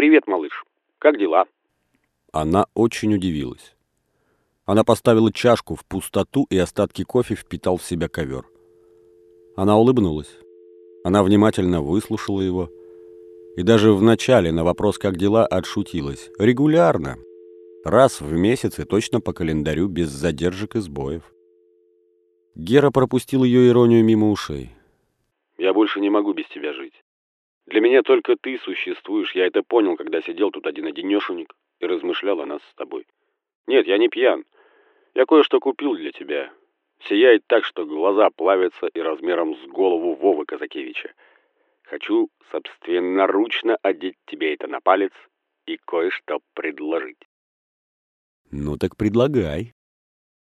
«Привет, малыш. Как дела?» Она очень удивилась. Она поставила чашку в пустоту, и остатки кофе впитал в себя ковер. Она улыбнулась. Она внимательно выслушала его. И даже вначале на вопрос «как дела?» отшутилась. Регулярно. Раз в месяц и точно по календарю, без задержек и сбоев. Гера пропустил ее иронию мимо ушей. «Я больше не могу без тебя жить. Для меня только ты существуешь. Я это понял, когда сидел тут один-одинешенек и размышлял о нас с тобой. Нет, я не пьян. Я кое-что купил для тебя. Сияет так, что глаза плавятся и размером с голову Вовы Казакевича. Хочу собственноручно одеть тебе это на палец и кое-что предложить. Ну так предлагай.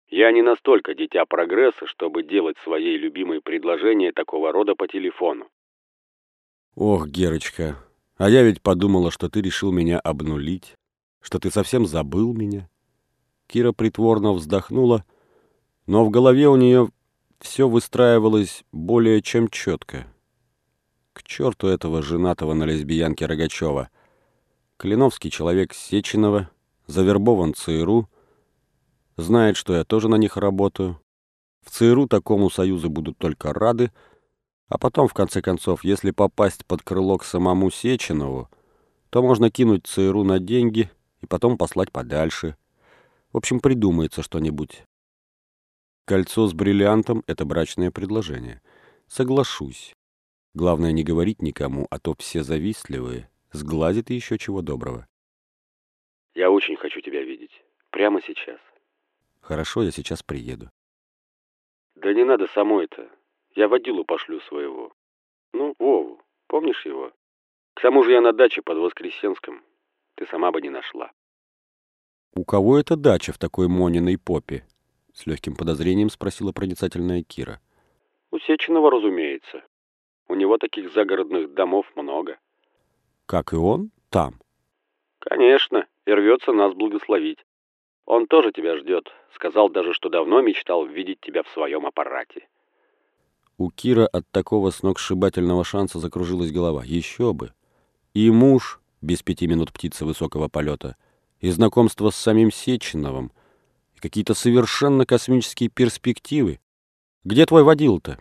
Я не настолько дитя прогресса, чтобы делать своей любимой предложения такого рода по телефону. Ох, Герочка, а я ведь подумала, что ты решил меня обнулить, что ты совсем забыл меня. Кира притворно вздохнула, но в голове у нее все выстраивалось более чем четко. К черту этого женатого на лесбиянке Рогачева. Клиновский человек Сеченова, завербован ЦРУ, знает, что я тоже на них работаю. В ЦРУ такому союзу будут только рады, а потом, в конце концов, если попасть под крыло к самому Сеченову, то можно кинуть ЦРУ на деньги и потом послать подальше. В общем, придумается что-нибудь. Кольцо с бриллиантом — это брачное предложение. Соглашусь. Главное не говорить никому, а то все завистливые. Сгладит еще чего доброго. Я очень хочу тебя видеть. Прямо сейчас. Хорошо, я сейчас приеду. Да не надо самой-то. Я водилу пошлю своего. Ну, Вову. Помнишь его? К тому же я на даче под Воскресенском. Ты сама бы не нашла. «У кого это дача в такой Мониной попе?» — с легким подозрением спросила проницательная Кира. У Сеченова, разумеется. У него таких загородных домов много. «Как и он? Там?» Конечно, и рвется нас благословить. Он тоже тебя ждет. Сказал даже, что давно мечтал видеть тебя в своем аппарате. У Кира от такого сногсшибательного шанса закружилась голова. Еще бы. И муж без пяти минут птицы высокого полета, и знакомство с самим Сеченовым, и какие-то совершенно космические перспективы. Где твой водил-то?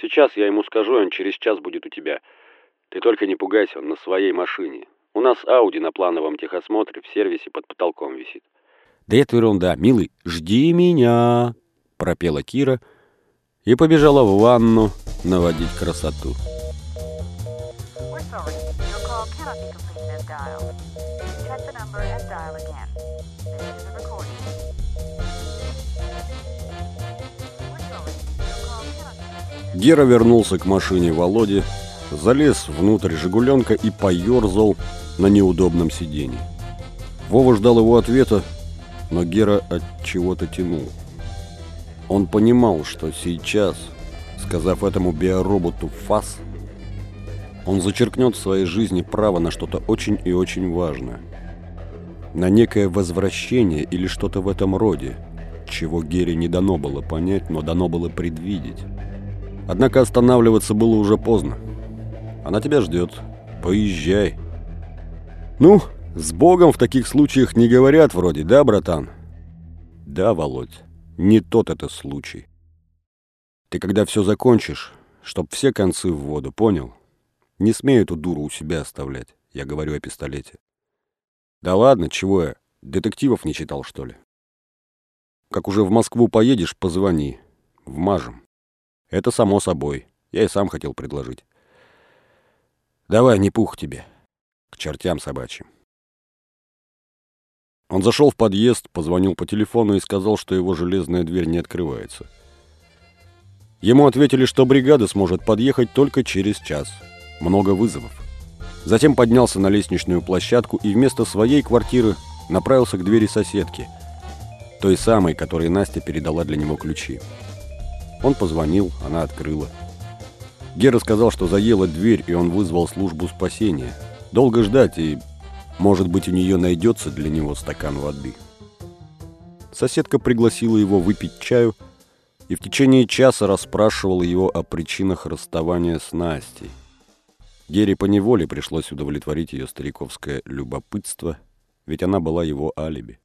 Сейчас я ему скажу, он через час будет у тебя. Ты только не пугайся, он на своей машине. У нас Ауди на плановом техосмотре в сервисе под потолком висит. Да это ерунда, милый, жди меня, пропела Кира и побежала в ванну наводить красоту. Гера вернулся к машине Володи, залез внутрь «Жигуленка» и поерзал на неудобном сиденье. Вова ждал его ответа, но Гера от чего-то тянул. Он понимал, что сейчас, сказав этому биороботу «фас», он зачеркнет в своей жизни право на что-то очень и очень важное. На некое возвращение или что-то в этом роде, чего Гере не дано было понять, но дано было предвидеть. Однако останавливаться было уже поздно. Она тебя ждет. Поезжай. Ну, с Богом в таких случаях не говорят вроде, да, братан? Да, Володь, не тот это случай. Ты когда все закончишь, чтоб все концы в воду, понял? Не смей эту дуру у себя оставлять. Я говорю о пистолете. Да ладно, чего я? Детективов не читал, что ли? Как уже в Москву поедешь, позвони. Вмажем. Это само собой. Я и сам хотел предложить. Давай, не пух тебе. К чертям собачьим. Он зашел в подъезд, позвонил по телефону и сказал, что его железная дверь не открывается. Ему ответили, что бригада сможет подъехать только через час. Много вызовов. Затем поднялся на лестничную площадку и вместо своей квартиры направился к двери соседки, той самой, которой Настя передала для него ключи. Он позвонил, она открыла. Гера сказал, что заела дверь, и он вызвал службу спасения. Долго ждать, и, может быть, у нее найдется для него стакан воды. Соседка пригласила его выпить чаю и в течение часа расспрашивала его о причинах расставания с Настей. Гере поневоле пришлось удовлетворить ее стариковское любопытство, ведь она была его алиби.